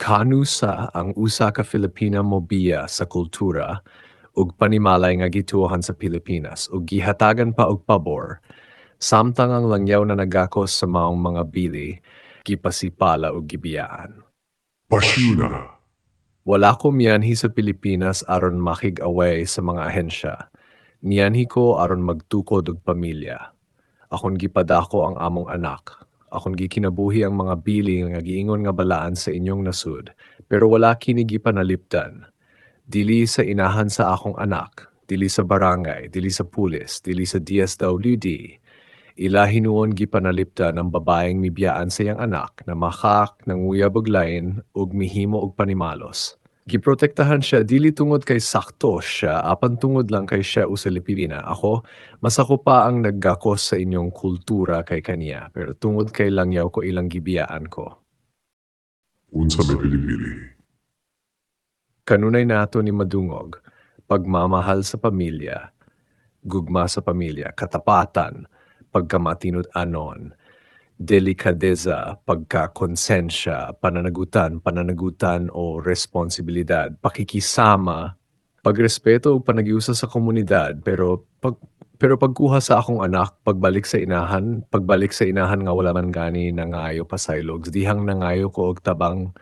Kanusa ang usa ka Filipina mobiya sa kultura ug panimalay nga gituohan sa Pilipinas ug gihatagan pa og pabor samtang ang langyaw na nagakos sa maong mga bili gipasipala ug gibiyaan. Pasyuna, Wala ko miyanhi sa Pilipinas aron makig-away sa mga ahensya. Miyanhi ko aron magtukod og pamilya. Akon gipadako ang among anak. Akon gikinabuhi ang mga bili nga giingon nga balaan sa inyong nasud. Pero wala kini gipanalipdan. Dili sa inahan sa akong anak, dili sa barangay, dili sa pulis, dili sa DSWD. Ila hinuon gipanalipdan ang babaeng mibiyaan sa iyang anak na makak nanguyab og lain ug mihimo og panimalos. Giprotektahan siya dili tungod kay sakto siya apan tungod lang kay siya usa Pilipina. Ako mas ako pa ang naggakos sa inyong kultura kay kaniya pero tungod kay langyaw ko ilang gibiyaan ko. unsa may pilipili. Kanunay nato ni madungog, pagmamahal sa pamilya, gugma sa pamilya, katapatan, pagkamatinod anon, delikadeza, pagkakonsensya, pananagutan, pananagutan o responsibilidad, pakikisama, pagrespeto o panagiusa sa komunidad, pero pag pero pagkuha sa akong anak, pagbalik sa inahan, pagbalik sa inahan nga wala man gani nangayo pasaylog, dihang nangayo ko og tabang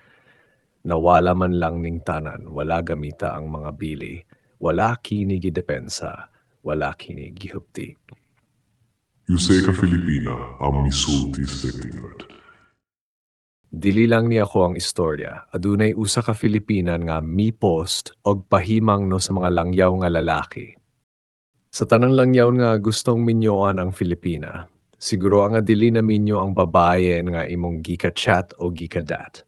nawala man lang ning tanan, wala gamita ang mga bili, wala kini gidepensa, wala kini gihupti. Yusay ka Filipina ang misulti sa tingad. Dili lang ni ako ang istorya, adunay usa ka Filipinan nga mi-post og pahimang no sa mga langyaw nga lalaki. Sa tanang langyaw nga gustong minyoan ang Filipina, siguro nga dili na minyo ang babayen nga imong gika-chat o gika-dat.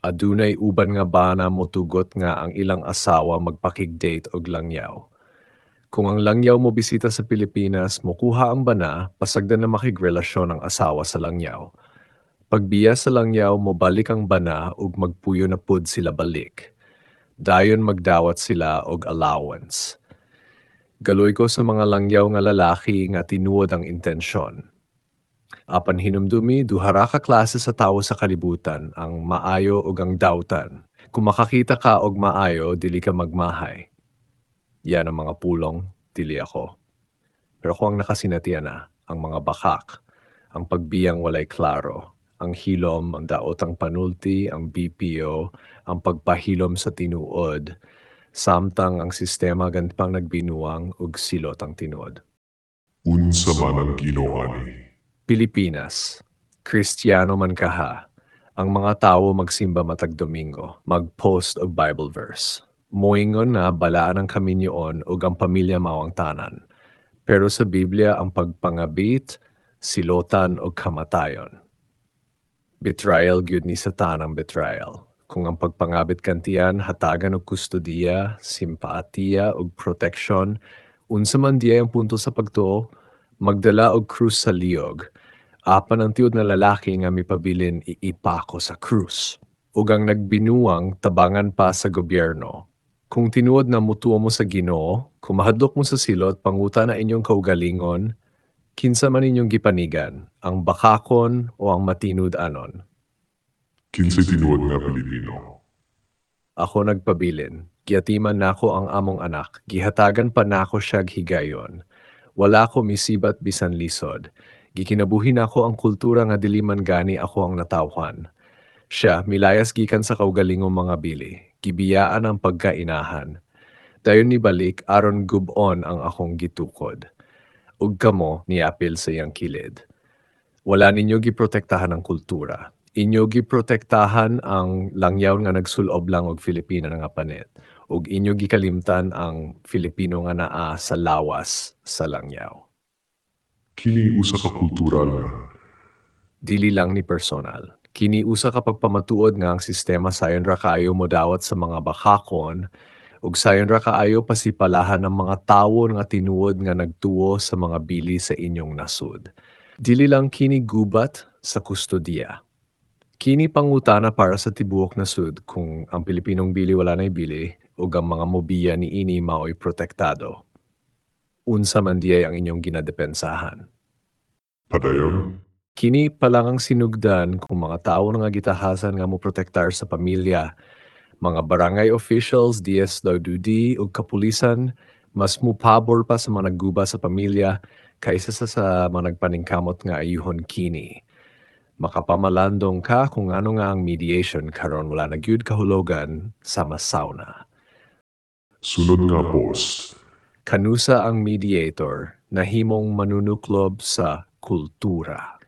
Adunay uban nga bana motugot nga ang ilang asawa magpakig-date og langyaw. Kung ang langyaw mo bisita sa Pilipinas, mokuha ang bana, pasagdan na makigrelasyon ang asawa sa langyaw. Pagbiya sa langyaw mo balik ang bana ug magpuyo na pud sila balik. Dayon magdawat sila og allowance. Galoy ko sa mga langyaw nga lalaki nga tinuod ang intensyon. Apan hinumdumi duhara ka klase sa tawo sa kalibutan, ang maayo ug ang dawtan. Kung makakita ka og maayo, dili ka magmahay. Yan ang mga pulong, dili ako. Pero kung ang nakasinatian na, ang mga bakak, ang pagbiyang walay klaro, ang hilom, ang daot ang panulti, ang BPO, ang pagpahilom sa tinuod, samtang ang sistema ganit pang nagbinuang ug silot ang tinuod. Unsa man ang ginoani. Pilipinas, Kristiyano man kaha, ang mga tawo magsimba matag Domingo, mag-post og Bible verse. Moingon na balaan ang kaminyoon ug ang pamilya mao ang tanan. Pero sa Biblia ang pagpangabit, silotan o kamatayon. Betrayal gyud ni Satan ang betrayal. Kung ang pagpangabit kantiyan hatagan og kustodiya, simpatiya ug protection, unsa man diay ang punto sa pagtuo, magdala og krus sa liog. Apan ang tiud na lalaki nga mipabilin iipako sa krus. Ug ang nagbinuang tabangan pa sa gobyerno. Kung tinuod na mutuo mo sa Ginoo, kung mahadlok mo sa silot panguta na inyong kaugalingon, kinsa man inyong gipanigan, ang bakakon o ang matinud anon. Kinsay tinuod nga Pilipino. Ako nagpabilin. Giatiman nako ang among anak. Gihatagan pa nako siya higayon. Wala ko misibat bisan lisod. Gikinabuhi nako ang kultura nga dili man gani ako ang natawhan. Siya milayas gikan sa kaugalingong mga bili. Gibiyaan ang pagkainahan. Dayon ni balik aron gubon ang akong gitukod. Ug kamo niapil sa iyang kilid. Wala ninyo giprotektahan ang kultura. Inyo giprotektahan ang langyaw nga nagsulob lang og Filipina nga panet. Ug inyo gikalimtan ang Filipino nga naa sa lawas sa langyaw. Kini usa ka kultural Dili lang ni personal. Kini usa ka pagpamatuod nga ang sistema sayon ra kaayo modawat sa mga bakakon ug sayon ra kaayo pasipalahan ng mga tawo nga tinuod nga nagtuo sa mga bili sa inyong nasud. Dili lang kini gubat sa kustodiya. Kini pangutana para sa tibuok nasud kung ang Pilipinong bili wala na'y bili ug ang mga mobiya ni ini mao'y protektado. Unsa man diay ang inyong ginadepensahan. padayon Kini pa lang ang sinugdan kung mga tao nga gitahasan nga mo protektar sa pamilya. Mga barangay officials, DSWD ug kapulisan mas mupabor pa sa mga nagguba sa pamilya kaysa sa, sa mga nagpaningkamot nga ayuhon kini. Makapamalandong ka kung ano nga ang mediation karon wala na gyud kahulogan sama sauna. Sunod nga post. Kanusa ang mediator na himong manunuklob sa kultura.